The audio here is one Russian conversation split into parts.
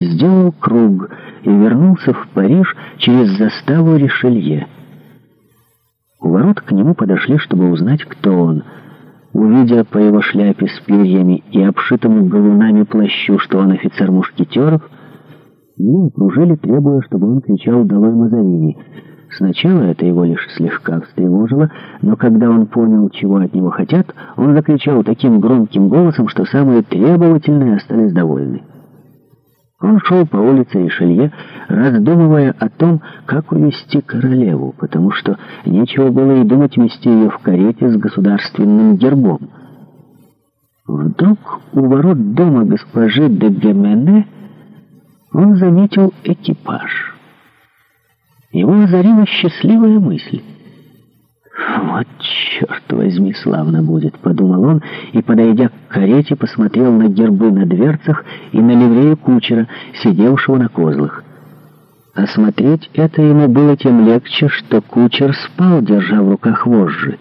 сделал круг и вернулся в Париж через заставу Ришелье. У ворот к нему подошли, чтобы узнать, кто он. Увидя по его шляпе с перьями и обшитому голунами плащу, что он офицер мушкетеров, его окружили, требуя, чтобы он кричал «Долой Мазарини!». Сначала это его лишь слегка встревожило, но когда он понял, чего от него хотят, он закричал таким громким голосом, что самые требовательные остались довольны. Он шел по улице Шелье, раздумывая о том, как увести королеву, потому что нечего было и думать вести ее в карете с государственным гербом. Вдруг у ворот дома госпожи де Гемене он заметил экипаж. Его озарила счастливая мысль. «Вот черт возьми, славно будет!» — подумал он, и, подойдя к карете, посмотрел на гербы на дверцах и на ливрею кучера, сидевшего на козлах. Осмотреть это ему было тем легче, что кучер спал, держа в руках вожжи.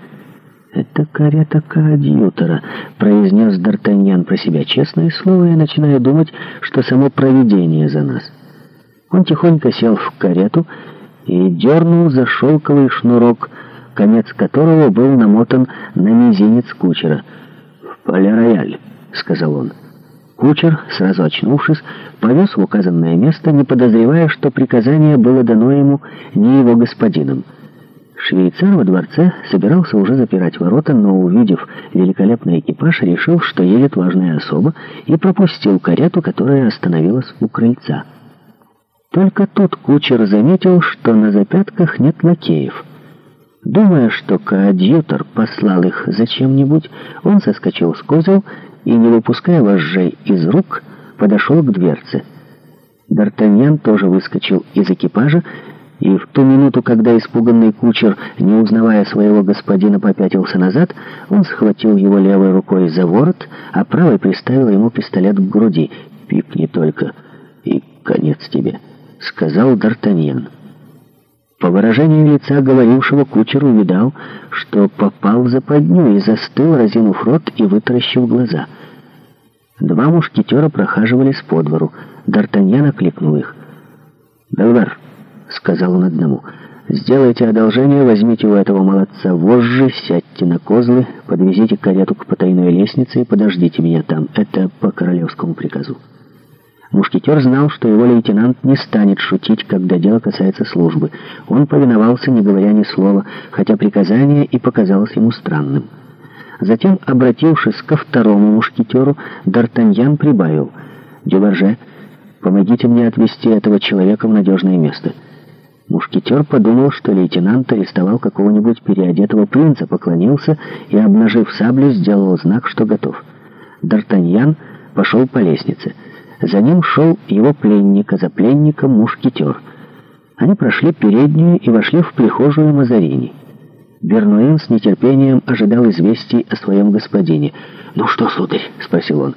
«Это карета коадьютора», — произнес Д'Артаньян про себя честное слово, я начинаю думать, что само провидение за нас. Он тихонько сел в карету и дернул за шелковый шнурок — конец которого был намотан на мизинец кучера. «В поле-рояль», — сказал он. Кучер, сразу очнувшись, повез в указанное место, не подозревая, что приказание было дано ему не его господином. Швейцар во дворце собирался уже запирать ворота, но, увидев великолепный экипаж, решил, что едет важная особа, и пропустил карету, которая остановилась у крыльца. Только тут кучер заметил, что на запятках нет лакеев — Думая, что коадьютор послал их зачем-нибудь, он соскочил с козел и, не выпуская вожжей из рук, подошел к дверце. Д'Артаньян тоже выскочил из экипажа, и в ту минуту, когда испуганный кучер, не узнавая своего господина, попятился назад, он схватил его левой рукой за ворот, а правой приставил ему пистолет к груди. «Пикни только, и конец тебе», — сказал Д'Артаньян. По выражению лица говорившего кучер увидал, что попал в западню и застыл, разинув рот и вытаращив глаза. Два мушкетера прохаживались по двору. Д'Артаньян окликнул их. «Белвер», — сказал он одному, — «сделайте одолжение, возьмите у этого молодца вожжи, сядьте на козлы, подвезите карету к потайной лестнице и подождите меня там. Это по королевскому приказу». Мушкетер знал, что его лейтенант не станет шутить, когда дело касается службы. Он повиновался, не говоря ни слова, хотя приказание и показалось ему странным. Затем, обратившись ко второму мушкетеру, Д'Артаньян прибавил. "Дюбарже, помогите мне отвезти этого человека в надежное место». Мушкетер подумал, что лейтенант арестовал какого-нибудь переодетого принца, поклонился и, обнажив саблю, сделал знак, что готов. Д'Артаньян пошел по лестнице. За ним шел его пленник, а за пленником мушкетер. Они прошли переднюю и вошли в прихожую Мазарини. Бернуэн с нетерпением ожидал известий о своем господине. «Ну что, сударь?» — спросил он.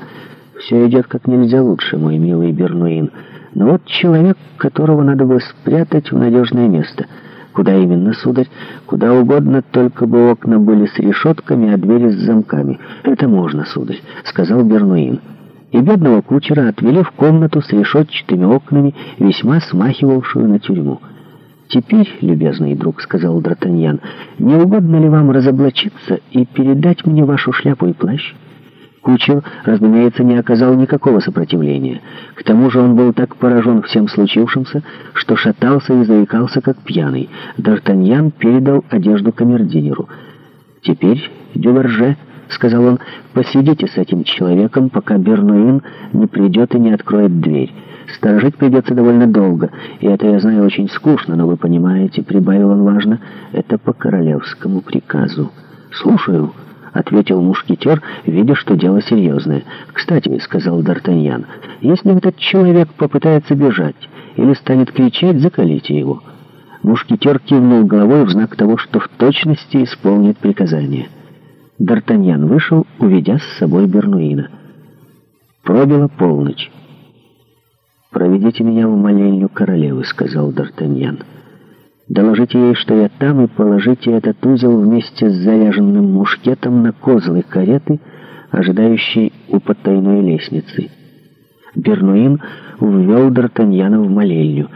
«Все идет как нельзя лучше, мой милый Бернуин. Но вот человек, которого надо бы спрятать в надежное место. Куда именно, сударь? Куда угодно, только бы окна были с решетками, а двери с замками. Это можно, сударь», — сказал Бернуин и бедного кучера отвели в комнату с решетчатыми окнами, весьма смахивавшую на тюрьму. «Теперь, любезный друг, — сказал Д'Артаньян, — не угодно ли вам разоблачиться и передать мне вашу шляпу и плащ?» Кучер, разумеется, не оказал никакого сопротивления. К тому же он был так поражен всем случившимся, что шатался и заикался, как пьяный. Д'Артаньян передал одежду камердинеру. «Теперь, Дюверже, — Сказал он, посидите с этим человеком, пока Бернуин не придет и не откроет дверь. Сторожить придется довольно долго, и это, я знаю, очень скучно, но вы понимаете, прибавил он важно, это по королевскому приказу. Слушаю, ответил мушкетер, видя, что дело серьезное. Кстати, сказал Д'Артаньян, если этот человек попытается бежать или станет кричать, закалите его. Мушкетер кивнул головой в знак того, что в точности исполнит приказание. Д'Артаньян вышел, уведя с собой Бернуина. Пробила полночь. «Проведите меня в молельню королевы», — сказал Д'Артаньян. «Доложите ей, что я там, и положите этот узел вместе с заряженным мушкетом на козлы кареты, ожидающей у потайной лестницы». Бернуин ввел Д'Артаньяна в молельню.